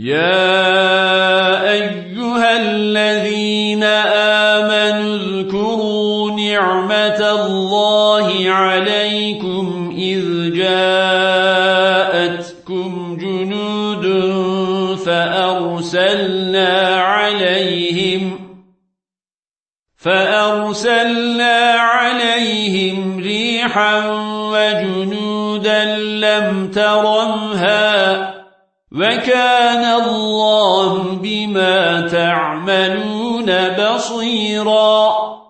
يا أيها الذين آمنوا اذكروا نعمة الله عليكم إذ جاءتكم جنود فأرسلنا عليهم فأرسلنا عليهم ريحا وجنودا لم ترمها وكان الله بما تعملون بصيراً